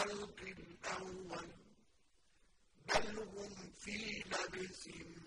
الْخَلْقِ الْأَوَّلِ ۚ بَلْ هُمْ فِي لَبْسٍ مِّنْ